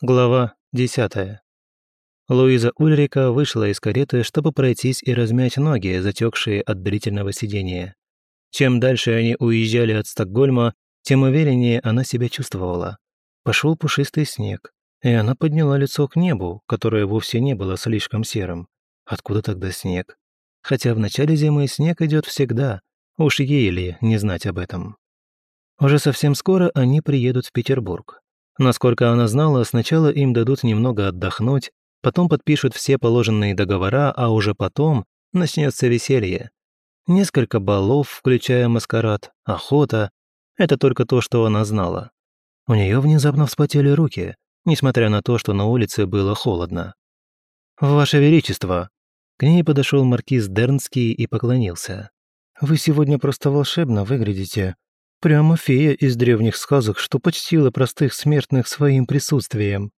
Глава 10. Луиза Ульрика вышла из кареты, чтобы пройтись и размять ноги, затекшие от длительного сидения. Чем дальше они уезжали от Стокгольма, тем увереннее она себя чувствовала. Пошел пушистый снег, и она подняла лицо к небу, которое вовсе не было слишком серым. Откуда тогда снег? Хотя в начале зимы снег идет всегда, уж ей ли не знать об этом. Уже совсем скоро они приедут в Петербург. Насколько она знала, сначала им дадут немного отдохнуть, потом подпишут все положенные договора, а уже потом начнется веселье. Несколько балов, включая маскарад, охота — это только то, что она знала. У нее внезапно вспотели руки, несмотря на то, что на улице было холодно. «Ваше Величество!» К ней подошел маркиз Дернский и поклонился. «Вы сегодня просто волшебно выглядите. Прямо фея из древних сказок, что почтила простых смертных своим присутствием.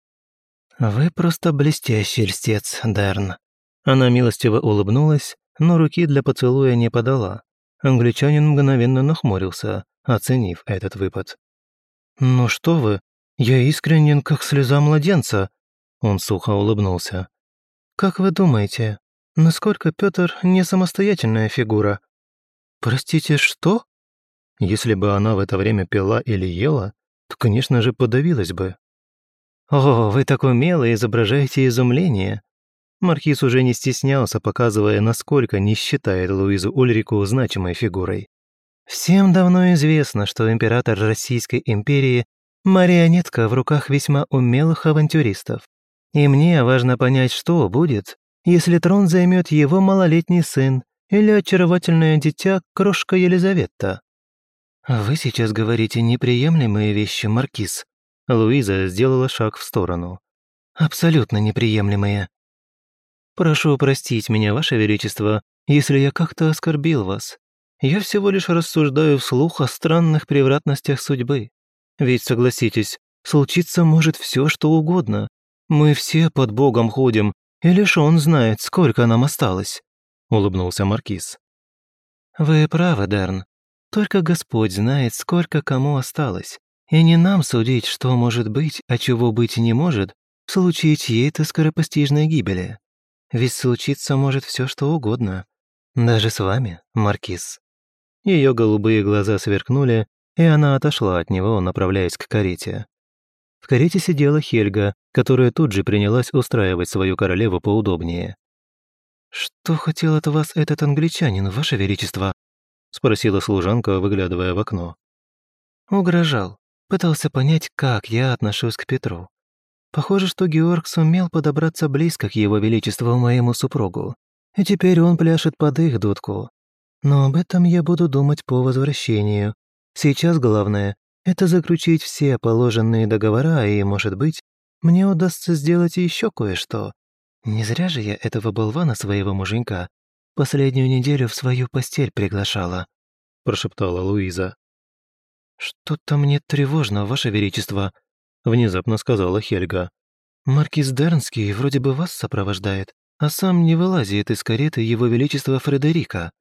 «Вы просто блестящий льстец, Дерн». Она милостиво улыбнулась, но руки для поцелуя не подала. Англичанин мгновенно нахмурился, оценив этот выпад. «Ну что вы, я искренен, как слеза младенца», — он сухо улыбнулся. «Как вы думаете, насколько Петр не самостоятельная фигура?» «Простите, что?» Если бы она в это время пила или ела, то, конечно же, подавилась бы. «О, вы так умело изображаете изумление!» Маркиз уже не стеснялся, показывая, насколько не считает Луизу Ульрику значимой фигурой. «Всем давно известно, что император Российской империи – марионетка в руках весьма умелых авантюристов. И мне важно понять, что будет, если трон займет его малолетний сын или очаровательное дитя крошка Елизавета. «Вы сейчас говорите неприемлемые вещи, Маркиз». Луиза сделала шаг в сторону. «Абсолютно неприемлемые». «Прошу простить меня, Ваше Величество, если я как-то оскорбил вас. Я всего лишь рассуждаю вслух о странных превратностях судьбы. Ведь, согласитесь, случиться может все, что угодно. Мы все под Богом ходим, и лишь Он знает, сколько нам осталось», — улыбнулся Маркиз. «Вы правы, Дерн. Только Господь знает, сколько кому осталось, и не нам судить, что может быть, а чего быть не может, в случае чьей-то скоропостижной гибели. Ведь случиться может все что угодно. Даже с вами, Маркиз». Ее голубые глаза сверкнули, и она отошла от него, направляясь к карете. В карете сидела Хельга, которая тут же принялась устраивать свою королеву поудобнее. «Что хотел от вас этот англичанин, ваше величество?» — спросила служанка, выглядывая в окно. «Угрожал. Пытался понять, как я отношусь к Петру. Похоже, что Георг сумел подобраться близко к его величеству моему супругу, и теперь он пляшет под их дудку. Но об этом я буду думать по возвращению. Сейчас главное — это заключить все положенные договора, и, может быть, мне удастся сделать еще кое-что. Не зря же я этого болвана своего муженька последнюю неделю в свою постель приглашала», – прошептала Луиза. «Что-то мне тревожно, Ваше Величество», – внезапно сказала Хельга. «Маркиз Дернский вроде бы вас сопровождает, а сам не вылазит из кареты Его Величества Фредерика.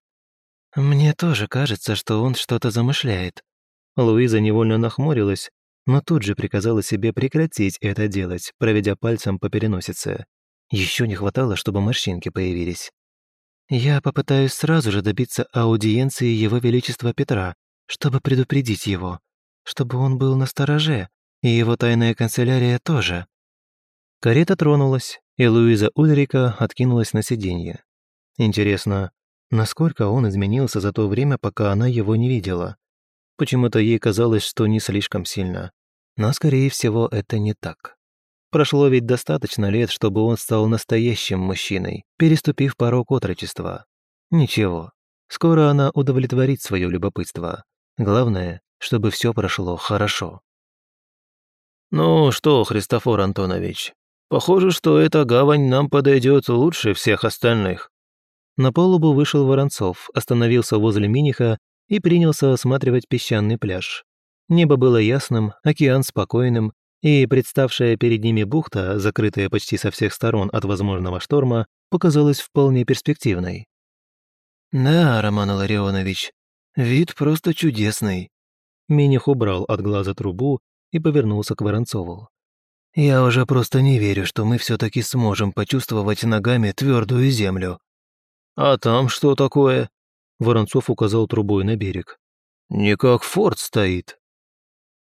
Мне тоже кажется, что он что-то замышляет». Луиза невольно нахмурилась, но тут же приказала себе прекратить это делать, проведя пальцем по переносице. Еще не хватало, чтобы морщинки появились. Я попытаюсь сразу же добиться аудиенции Его Величества Петра, чтобы предупредить его, чтобы он был на стороже, и его тайная канцелярия тоже». Карета тронулась, и Луиза Ульрика откинулась на сиденье. Интересно, насколько он изменился за то время, пока она его не видела? Почему-то ей казалось, что не слишком сильно. Но, скорее всего, это не так. Прошло ведь достаточно лет, чтобы он стал настоящим мужчиной, переступив порог отрочества. Ничего, скоро она удовлетворит свое любопытство. Главное, чтобы все прошло хорошо. «Ну что, Христофор Антонович, похоже, что эта гавань нам подойдет лучше всех остальных». На палубу вышел Воронцов, остановился возле Миниха и принялся осматривать песчаный пляж. Небо было ясным, океан спокойным, и представшая перед ними бухта, закрытая почти со всех сторон от возможного шторма, показалась вполне перспективной. «Да, Роман Ларионович, вид просто чудесный». Миних убрал от глаза трубу и повернулся к Воронцову. «Я уже просто не верю, что мы все таки сможем почувствовать ногами твердую землю». «А там что такое?» Воронцов указал трубой на берег. «Не как форт стоит».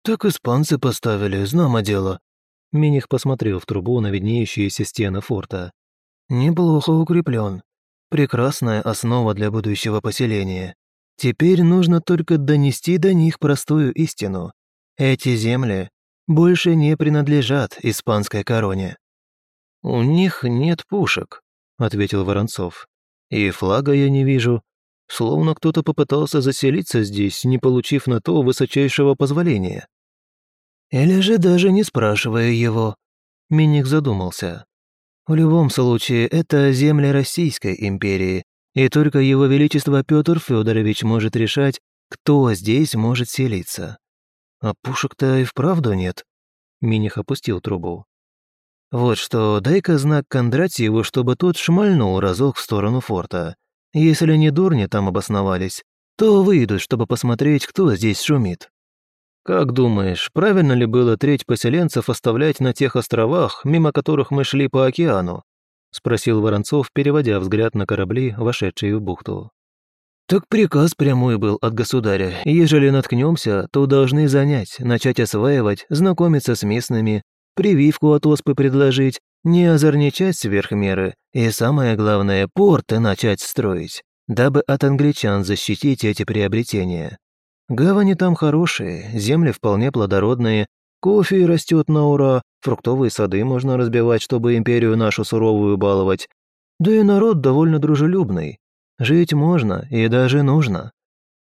«Так испанцы поставили, знамо дело». Миних посмотрел в трубу на виднеющиеся стены форта. «Неплохо укреплен. Прекрасная основа для будущего поселения. Теперь нужно только донести до них простую истину. Эти земли больше не принадлежат испанской короне». «У них нет пушек», — ответил Воронцов. «И флага я не вижу. Словно кто-то попытался заселиться здесь, не получив на то высочайшего позволения». Или же даже не спрашивая его. Миник задумался. В любом случае, это земли Российской империи, и только его величество Петр Федорович может решать, кто здесь может селиться. А пушек-то и вправду нет. Миних опустил трубу. Вот что, дай-ка знак Кондратьеву, чтобы тот шмальнул разок в сторону форта. Если они дурни там обосновались, то выйдут, чтобы посмотреть, кто здесь шумит. Как думаешь, правильно ли было треть поселенцев оставлять на тех островах, мимо которых мы шли по океану? Спросил Воронцов, переводя взгляд на корабли, вошедшие в бухту. Так приказ прямой был от государя. Ежели наткнемся, то должны занять, начать осваивать, знакомиться с местными, прививку от оспы предложить, не озорничать сверх меры и, самое главное, порты начать строить, дабы от англичан защитить эти приобретения. Гавани там хорошие, земли вполне плодородные, кофе растет на ура, фруктовые сады можно разбивать, чтобы империю нашу суровую баловать. Да и народ довольно дружелюбный. Жить можно и даже нужно».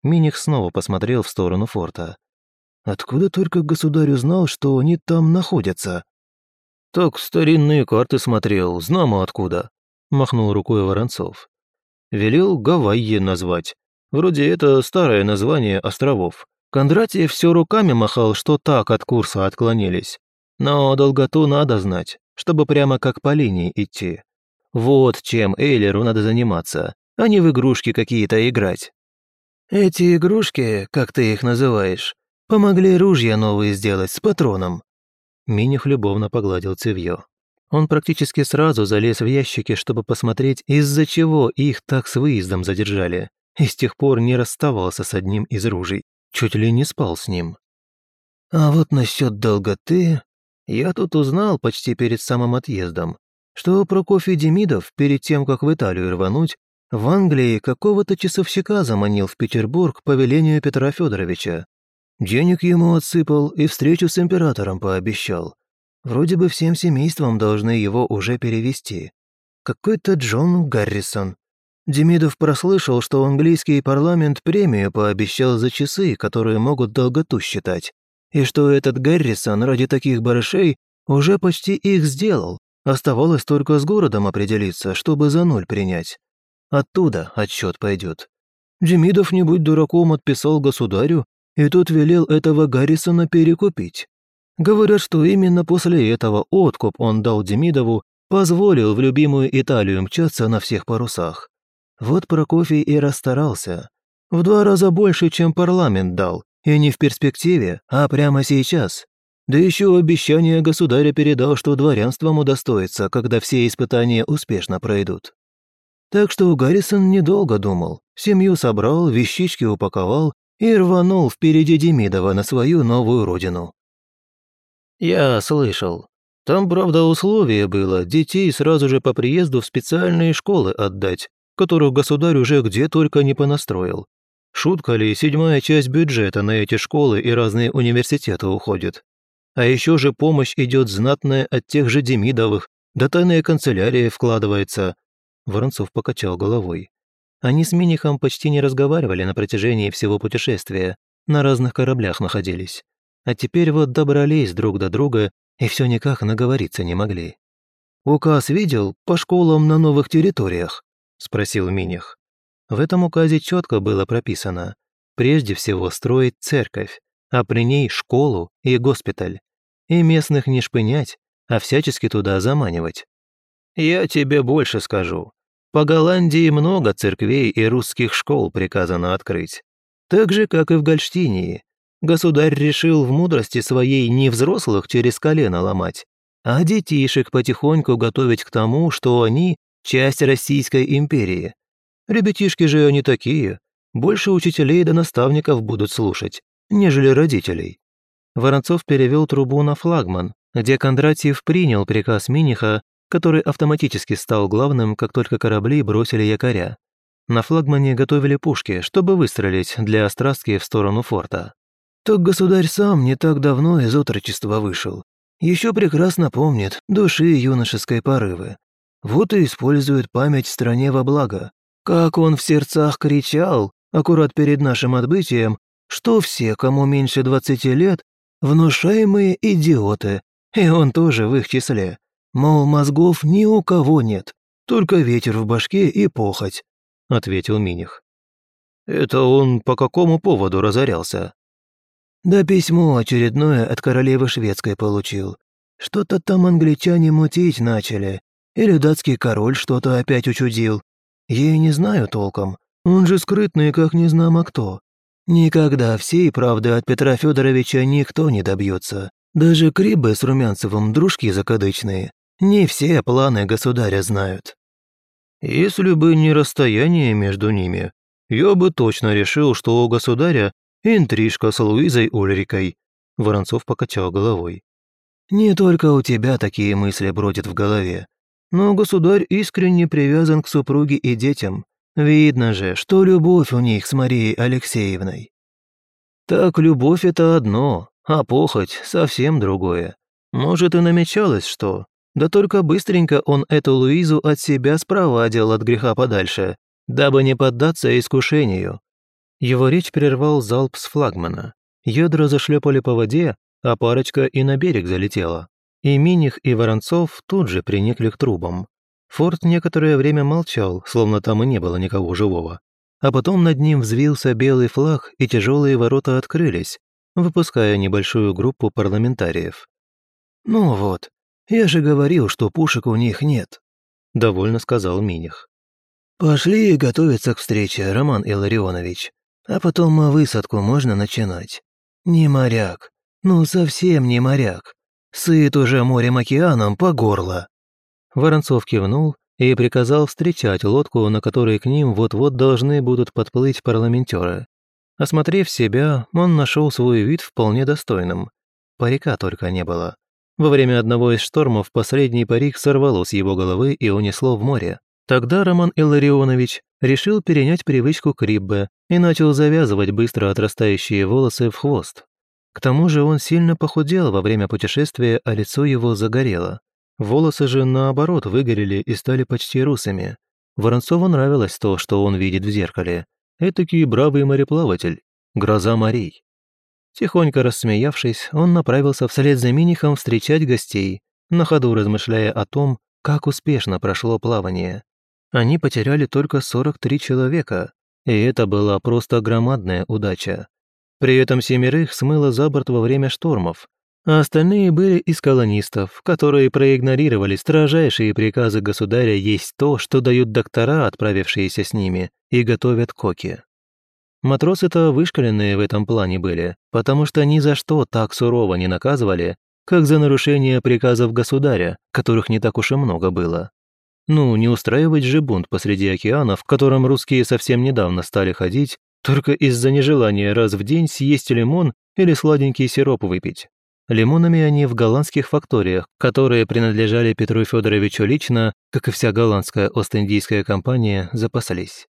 Миних снова посмотрел в сторону форта. «Откуда только государь узнал, что они там находятся?» «Так старинные карты смотрел, знамо откуда», — махнул рукой Воронцов. «Велел Гавайи назвать. Вроде это старое название островов. Кондратьев все руками махал, что так от курса отклонились. Но долготу надо знать, чтобы прямо как по линии идти. Вот чем Эйлеру надо заниматься, а не в игрушки какие-то играть. Эти игрушки, как ты их называешь, помогли ружья новые сделать с патроном. Миних любовно погладил цевьё. Он практически сразу залез в ящики, чтобы посмотреть, из-за чего их так с выездом задержали и с тех пор не расставался с одним из ружей, чуть ли не спал с ним. А вот насчет долготы... Я тут узнал почти перед самым отъездом, что Прокофий Демидов, перед тем, как в Италию рвануть, в Англии какого-то часовщика заманил в Петербург по велению Петра Федоровича. Денег ему отсыпал и встречу с императором пообещал. Вроде бы всем семейством должны его уже перевести. Какой-то Джон Гаррисон. Демидов прослышал, что английский парламент премию пообещал за часы, которые могут долготу считать, и что этот Гаррисон ради таких барышей уже почти их сделал, оставалось только с городом определиться, чтобы за ноль принять. Оттуда отчет пойдет. Демидов, не будь дураком, отписал государю, и тот велел этого Гаррисона перекупить. Говорят, что именно после этого откуп он дал Демидову, позволил в любимую Италию мчаться на всех парусах. Вот Прокофий и расстарался. В два раза больше, чем парламент дал, и не в перспективе, а прямо сейчас. Да еще обещание государя передал, что дворянством удостоится, когда все испытания успешно пройдут. Так что Гаррисон недолго думал. Семью собрал, вещички упаковал и рванул впереди Демидова на свою новую родину. «Я слышал. Там, правда, условие было детей сразу же по приезду в специальные школы отдать, которых государь уже где только не понастроил. Шутка ли, седьмая часть бюджета на эти школы и разные университеты уходит. А еще же помощь идет знатная от тех же Демидовых, да тайная канцелярия вкладывается. Воронцов покачал головой. Они с Минихом почти не разговаривали на протяжении всего путешествия, на разных кораблях находились. А теперь вот добрались друг до друга и все никак наговориться не могли. «Указ видел по школам на новых территориях?» – спросил Миних. В этом указе четко было прописано прежде всего строить церковь, а при ней школу и госпиталь. И местных не шпынять, а всячески туда заманивать. «Я тебе больше скажу. По Голландии много церквей и русских школ приказано открыть. Так же, как и в Гольштинии. Государь решил в мудрости своей не взрослых через колено ломать, а детишек потихоньку готовить к тому, что они часть Российской империи. Ребятишки же они такие, больше учителей да наставников будут слушать, нежели родителей. Воронцов перевел трубу на флагман, где Кондратьев принял приказ Миниха, который автоматически стал главным, как только корабли бросили якоря. На флагмане готовили пушки, чтобы выстрелить для острастки в сторону форта. Так государь сам не так давно из отрочества вышел. Еще прекрасно помнит души юношеской порывы. Вот и использует память стране во благо. Как он в сердцах кричал, аккурат перед нашим отбытием, что все, кому меньше 20 лет, внушаемые идиоты, и он тоже в их числе. Мол, мозгов ни у кого нет, только ветер в башке и похоть», — ответил Миних. «Это он по какому поводу разорялся?» «Да письмо очередное от королевы шведской получил. Что-то там англичане мутить начали, или датский король что-то опять учудил. Я и не знаю толком. Он же скрытный, как не незнамо кто. Никогда всей правды от Петра Федоровича никто не добьется. Даже Крибы с Румянцевым дружки закадычные. Не все планы государя знают. Если бы не расстояние между ними, я бы точно решил, что у государя интрижка с Луизой Ульрикой. Воронцов покачал головой. Не только у тебя такие мысли бродят в голове но государь искренне привязан к супруге и детям. Видно же, что любовь у них с Марией Алексеевной. Так любовь это одно, а похоть совсем другое. Может, и намечалось что. Да только быстренько он эту Луизу от себя спровадил от греха подальше, дабы не поддаться искушению. Его речь прервал залп с флагмана. Ядра зашлепали по воде, а парочка и на берег залетела. И Миних, и Воронцов тут же приникли к трубам. Форт некоторое время молчал, словно там и не было никого живого. А потом над ним взвился белый флаг, и тяжелые ворота открылись, выпуская небольшую группу парламентариев. «Ну вот, я же говорил, что пушек у них нет», — довольно сказал Миних. «Пошли готовиться к встрече, Роман Илларионович. А потом высадку можно начинать. Не моряк. Ну, совсем не моряк сыт уже морем-океаном по горло». Воронцов кивнул и приказал встречать лодку, на которой к ним вот-вот должны будут подплыть парламентеры. Осмотрев себя, он нашел свой вид вполне достойным. Парика только не было. Во время одного из штормов последний парик сорвало с его головы и унесло в море. Тогда Роман Илларионович решил перенять привычку Криббе и начал завязывать быстро отрастающие волосы в хвост. К тому же он сильно похудел во время путешествия, а лицо его загорело. Волосы же, наоборот, выгорели и стали почти русыми. Воронцову нравилось то, что он видит в зеркале. Этакий бравый мореплаватель. Гроза морей. Тихонько рассмеявшись, он направился вслед за Минихом встречать гостей, на ходу размышляя о том, как успешно прошло плавание. Они потеряли только 43 человека, и это была просто громадная удача. При этом семерых смыло за борт во время штормов, а остальные были из колонистов, которые проигнорировали строжайшие приказы государя есть то, что дают доктора, отправившиеся с ними, и готовят коки. Матросы-то вышкаленные в этом плане были, потому что ни за что так сурово не наказывали, как за нарушение приказов государя, которых не так уж и много было. Ну, не устраивать же бунт посреди океана, в котором русские совсем недавно стали ходить только из-за нежелания раз в день съесть лимон или сладенький сироп выпить. Лимонами они в голландских факториях, которые принадлежали Петру Федоровичу лично, как и вся голландская Ост-Индийская компания, запасались.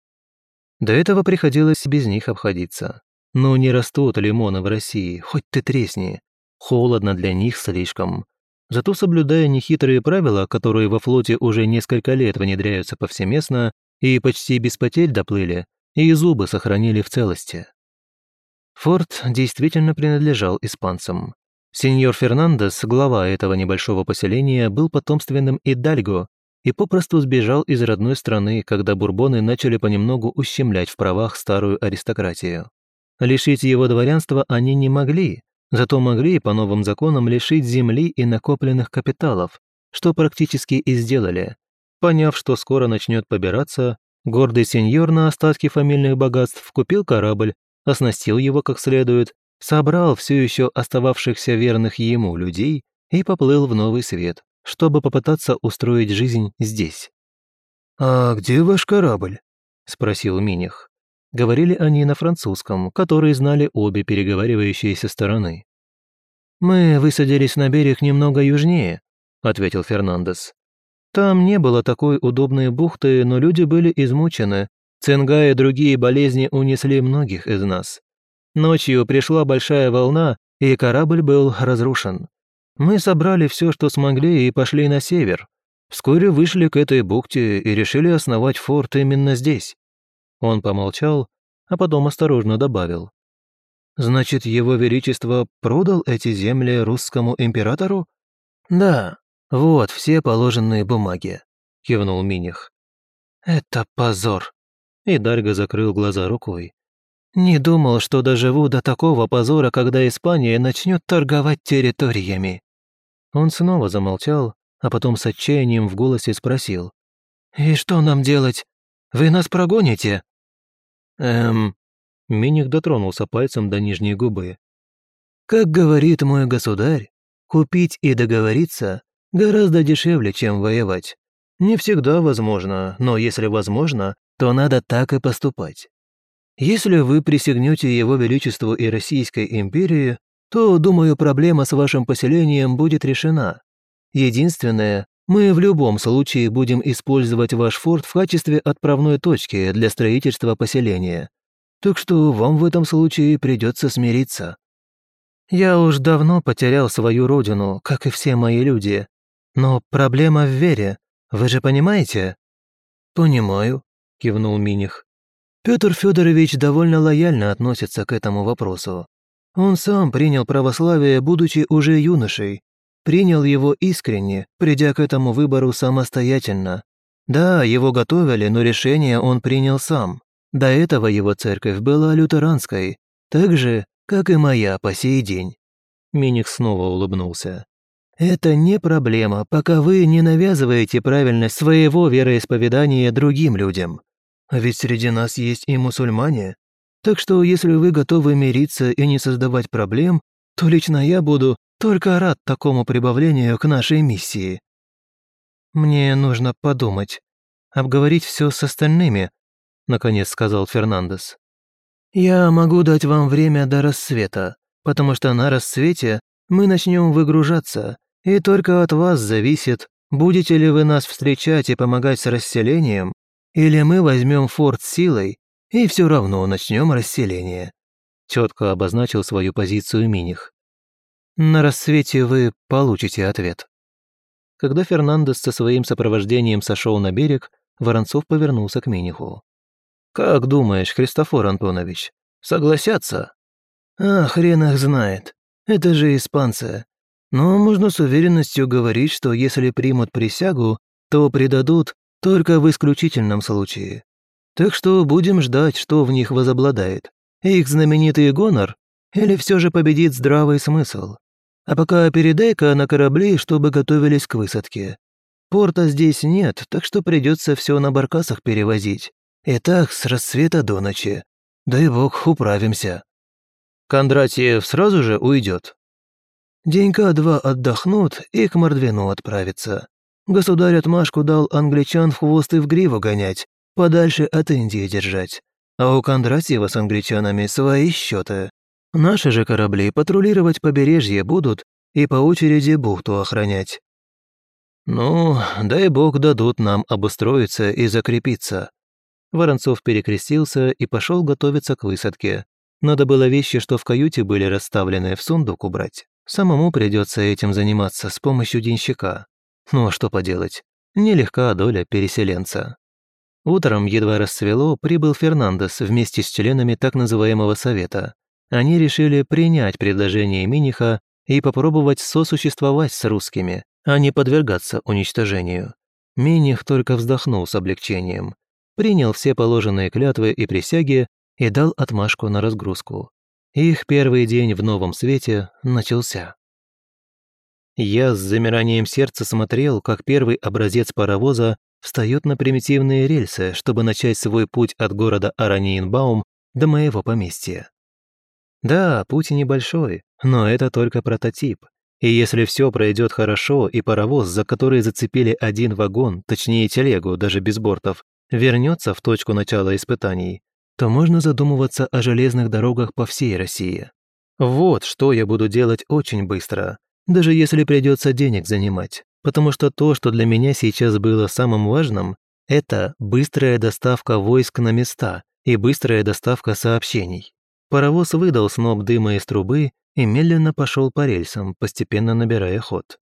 До этого приходилось без них обходиться. Но не растут лимоны в России, хоть ты тресни. Холодно для них слишком. Зато соблюдая нехитрые правила, которые во флоте уже несколько лет внедряются повсеместно и почти без потерь доплыли, и зубы сохранили в целости. Форт действительно принадлежал испанцам. Сеньор Фернандес, глава этого небольшого поселения, был потомственным идальго и попросту сбежал из родной страны, когда бурбоны начали понемногу ущемлять в правах старую аристократию. Лишить его дворянства они не могли, зато могли по новым законам лишить земли и накопленных капиталов, что практически и сделали. Поняв, что скоро начнет побираться, Гордый сеньор на остатки фамильных богатств купил корабль, оснастил его как следует, собрал все еще остававшихся верных ему людей и поплыл в новый свет, чтобы попытаться устроить жизнь здесь. «А где ваш корабль?» – спросил Миних. Говорили они на французском, который знали обе переговаривающиеся стороны. «Мы высадились на берег немного южнее», – ответил Фернандес. Там не было такой удобной бухты, но люди были измучены. Цинга и другие болезни унесли многих из нас. Ночью пришла большая волна, и корабль был разрушен. Мы собрали все, что смогли, и пошли на север. Вскоре вышли к этой бухте и решили основать форт именно здесь. Он помолчал, а потом осторожно добавил. «Значит, его величество продал эти земли русскому императору?» «Да, «Вот все положенные бумаги», – кивнул Миних. «Это позор!» И Дарьга закрыл глаза рукой. «Не думал, что доживу до такого позора, когда Испания начнет торговать территориями». Он снова замолчал, а потом с отчаянием в голосе спросил. «И что нам делать? Вы нас прогоните?» «Эм...» Миник дотронулся пальцем до нижней губы. «Как говорит мой государь, купить и договориться гораздо дешевле, чем воевать. Не всегда возможно, но если возможно, то надо так и поступать. Если вы присягнете Его Величеству и Российской империи, то, думаю, проблема с вашим поселением будет решена. Единственное, мы в любом случае будем использовать ваш форт в качестве отправной точки для строительства поселения. Так что вам в этом случае придется смириться. Я уж давно потерял свою родину, как и все мои люди, но проблема в вере, вы же понимаете?» «Понимаю», — кивнул Миних. Петр Федорович довольно лояльно относится к этому вопросу. Он сам принял православие, будучи уже юношей. Принял его искренне, придя к этому выбору самостоятельно. Да, его готовили, но решение он принял сам. До этого его церковь была лютеранской, так же, как и моя по сей день. Миних снова улыбнулся. Это не проблема, пока вы не навязываете правильность своего вероисповедания другим людям. А ведь среди нас есть и мусульмане. Так что если вы готовы мириться и не создавать проблем, то лично я буду только рад такому прибавлению к нашей миссии. Мне нужно подумать, обговорить все с остальными, наконец сказал Фернандес. Я могу дать вам время до рассвета, потому что на рассвете мы начнем выгружаться, и только от вас зависит, будете ли вы нас встречать и помогать с расселением, или мы возьмем форт силой и все равно начнем расселение», четко обозначил свою позицию Миних. «На рассвете вы получите ответ». Когда Фернандес со своим сопровождением сошел на берег, Воронцов повернулся к Миниху. «Как думаешь, Христофор Антонович, согласятся?» «А, хрен их знает. Это же испанцы. Но можно с уверенностью говорить, что если примут присягу, то предадут только в исключительном случае. Так что будем ждать, что в них возобладает. Их знаменитый гонор или все же победит здравый смысл. А пока передай-ка на корабли, чтобы готовились к высадке. Порта здесь нет, так что придется все на баркасах перевозить. И так с рассвета до ночи. Дай бог, управимся. Кондратьев сразу же уйдет. Денька-два отдохнут и к Мордвину отправятся. Государь отмашку дал англичан в хвост и в гриву гонять, подальше от Индии держать. А у Кондратьева с англичанами свои счеты. Наши же корабли патрулировать побережье будут и по очереди бухту охранять. «Ну, дай бог дадут нам обустроиться и закрепиться». Воронцов перекрестился и пошел готовиться к высадке. Надо было вещи, что в каюте были расставлены, в сундук убрать. Самому придется этим заниматься с помощью денщика. Ну а что поделать? Нелегка доля переселенца. Утром, едва расцвело, прибыл Фернандес вместе с членами так называемого совета. Они решили принять предложение Миниха и попробовать сосуществовать с русскими, а не подвергаться уничтожению. Миних только вздохнул с облегчением, принял все положенные клятвы и присяги и дал отмашку на разгрузку их первый день в новом свете начался. Я с замиранием сердца смотрел, как первый образец паровоза встает на примитивные рельсы, чтобы начать свой путь от города Араньинбаум до моего поместья. Да, путь небольшой, но это только прототип. И если все пройдет хорошо, и паровоз, за который зацепили один вагон, точнее телегу, даже без бортов, вернется в точку начала испытаний, то можно задумываться о железных дорогах по всей России. Вот что я буду делать очень быстро, даже если придется денег занимать, потому что то, что для меня сейчас было самым важным, это быстрая доставка войск на места и быстрая доставка сообщений. Паровоз выдал сноп дыма из трубы и медленно пошел по рельсам, постепенно набирая ход.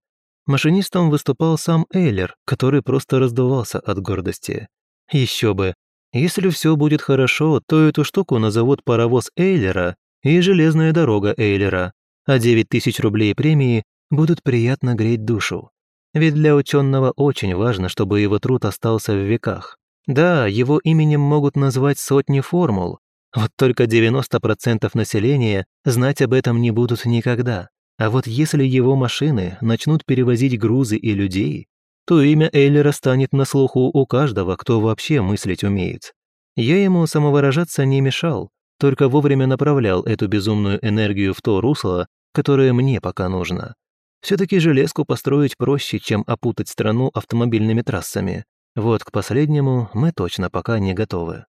Машинистом выступал сам Эйлер, который просто раздувался от гордости. Еще бы, если все будет хорошо, то эту штуку назовут паровоз Эйлера и железная дорога Эйлера, а 9 тысяч рублей премии будут приятно греть душу. Ведь для ученого очень важно, чтобы его труд остался в веках. Да, его именем могут назвать сотни формул, вот только 90% населения знать об этом не будут никогда. А вот если его машины начнут перевозить грузы и людей, то имя Эллера станет на слуху у каждого, кто вообще мыслить умеет. Я ему самовыражаться не мешал, только вовремя направлял эту безумную энергию в то русло, которое мне пока нужно. Все-таки железку построить проще, чем опутать страну автомобильными трассами. Вот к последнему мы точно пока не готовы.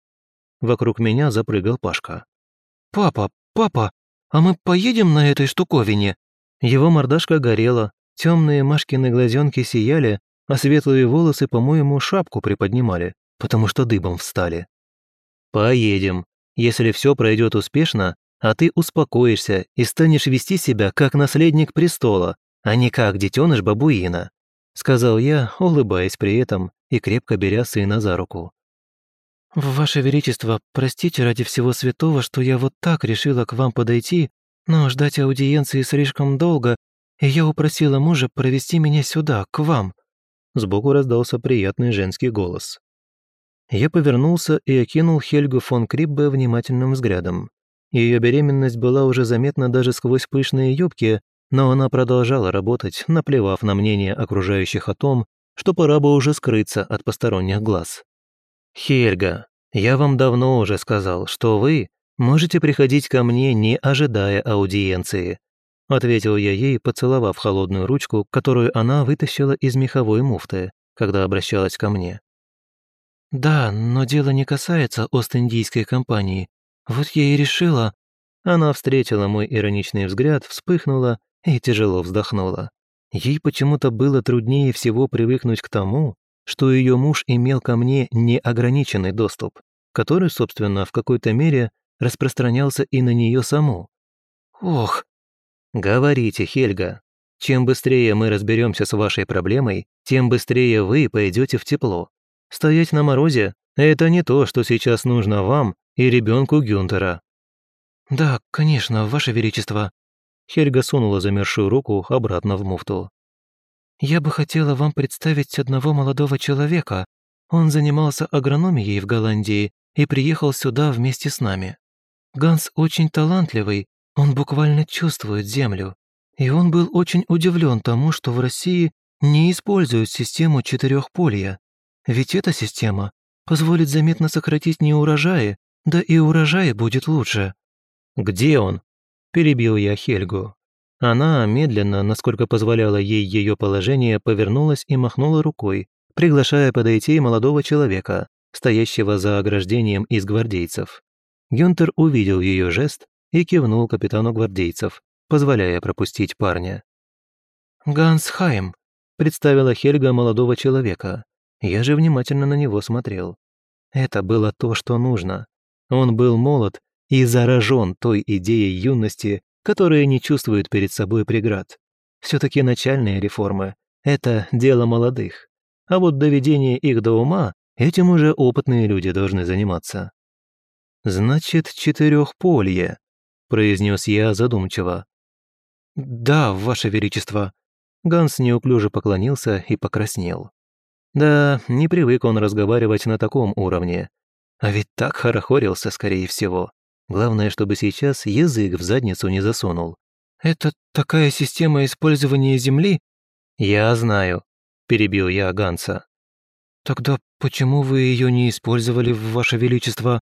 Вокруг меня запрыгал Пашка. «Папа, папа, а мы поедем на этой штуковине?» Его мордашка горела, темные Машкины глазенки сияли, а светлые волосы, по-моему, шапку приподнимали, потому что дыбом встали. «Поедем. Если все пройдет успешно, а ты успокоишься и станешь вести себя как наследник престола, а не как детеныш бабуина», — сказал я, улыбаясь при этом и крепко беря сына за руку. «Ваше Величество, простите ради всего святого, что я вот так решила к вам подойти, но ждать аудиенции слишком долго, и я упросила мужа провести меня сюда, к вам сбоку раздался приятный женский голос. Я повернулся и окинул Хельгу фон Криббе внимательным взглядом. Ее беременность была уже заметна даже сквозь пышные юбки, но она продолжала работать, наплевав на мнение окружающих о том, что пора бы уже скрыться от посторонних глаз. «Хельга, я вам давно уже сказал, что вы можете приходить ко мне, не ожидая аудиенции ответил я ей, поцеловав холодную ручку, которую она вытащила из меховой муфты, когда обращалась ко мне. «Да, но дело не касается Ост-Индийской компании. Вот я и решила...» Она встретила мой ироничный взгляд, вспыхнула и тяжело вздохнула. Ей почему-то было труднее всего привыкнуть к тому, что ее муж имел ко мне неограниченный доступ, который, собственно, в какой-то мере распространялся и на нее саму. «Ох!» «Говорите, Хельга. Чем быстрее мы разберемся с вашей проблемой, тем быстрее вы пойдете в тепло. Стоять на морозе – это не то, что сейчас нужно вам и ребенку Гюнтера». «Да, конечно, ваше величество». Хельга сунула замерзшую руку обратно в муфту. «Я бы хотела вам представить одного молодого человека. Он занимался агрономией в Голландии и приехал сюда вместе с нами. Ганс очень талантливый он буквально чувствует Землю. И он был очень удивлен тому, что в России не используют систему четырехполья. Ведь эта система позволит заметно сократить не урожаи, да и урожай будет лучше. «Где он?» – перебил я Хельгу. Она медленно, насколько позволяло ей ее положение, повернулась и махнула рукой, приглашая подойти молодого человека, стоящего за ограждением из гвардейцев. Гюнтер увидел ее жест и кивнул капитану гвардейцев, позволяя пропустить парня. «Ганс Хайм», — представила Хельга молодого человека. Я же внимательно на него смотрел. Это было то, что нужно. Он был молод и заражен той идеей юности, которая не чувствует перед собой преград. Все-таки начальные реформы — это дело молодых. А вот доведение их до ума этим уже опытные люди должны заниматься. «Значит, четырехполье», произнес я задумчиво. «Да, Ваше Величество». Ганс неуклюже поклонился и покраснел. Да, не привык он разговаривать на таком уровне. А ведь так хорохорился, скорее всего. Главное, чтобы сейчас язык в задницу не засунул. «Это такая система использования Земли?» «Я знаю», — перебил я Ганса. «Тогда почему вы ее не использовали, Ваше Величество?»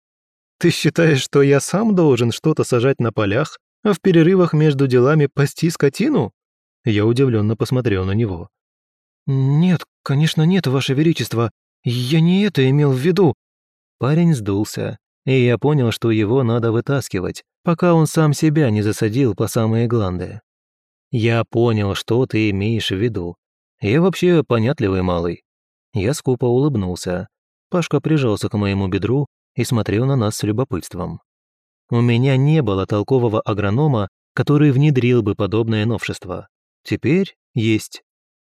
Ты считаешь, что я сам должен что-то сажать на полях, а в перерывах между делами пасти скотину?» Я удивленно посмотрел на него. «Нет, конечно нет, Ваше Величество. Я не это имел в виду». Парень сдулся, и я понял, что его надо вытаскивать, пока он сам себя не засадил по самые гланды. «Я понял, что ты имеешь в виду. Я вообще понятливый малый». Я скупо улыбнулся. Пашка прижался к моему бедру, и смотрел на нас с любопытством. У меня не было толкового агронома, который внедрил бы подобное новшество. Теперь есть.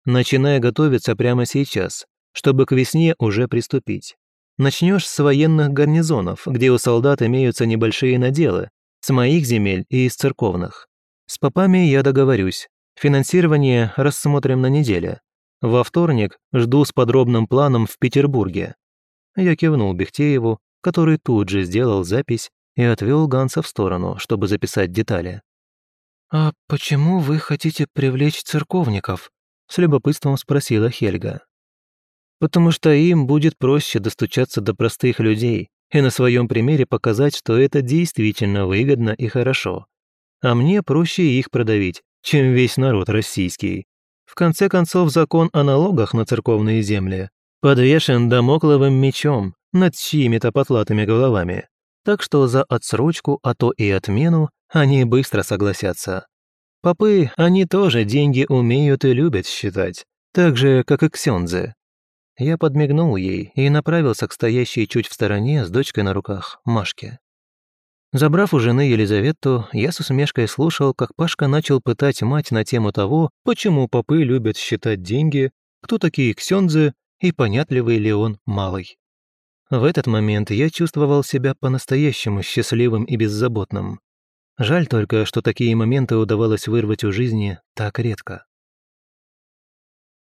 Начиная готовиться прямо сейчас, чтобы к весне уже приступить. Начнешь с военных гарнизонов, где у солдат имеются небольшие наделы, с моих земель и из церковных. С попами я договорюсь. Финансирование рассмотрим на неделе. Во вторник жду с подробным планом в Петербурге. Я кивнул Бехтееву, который тут же сделал запись и отвел Ганса в сторону, чтобы записать детали. «А почему вы хотите привлечь церковников?» – с любопытством спросила Хельга. «Потому что им будет проще достучаться до простых людей и на своем примере показать, что это действительно выгодно и хорошо. А мне проще их продавить, чем весь народ российский. В конце концов, закон о налогах на церковные земли подвешен домокловым мечом, над чьими-то потлатыми головами, так что за отсрочку, а то и отмену они быстро согласятся. Попы, они тоже деньги умеют и любят считать, так же, как и ксензы. Я подмигнул ей и направился к стоящей чуть в стороне с дочкой на руках Машке. Забрав у жены Елизавету, я с усмешкой слушал, как Пашка начал пытать мать на тему того, почему попы любят считать деньги, кто такие ксензы и понятливый ли он малый. В этот момент я чувствовал себя по-настоящему счастливым и беззаботным. Жаль только, что такие моменты удавалось вырвать у жизни так редко.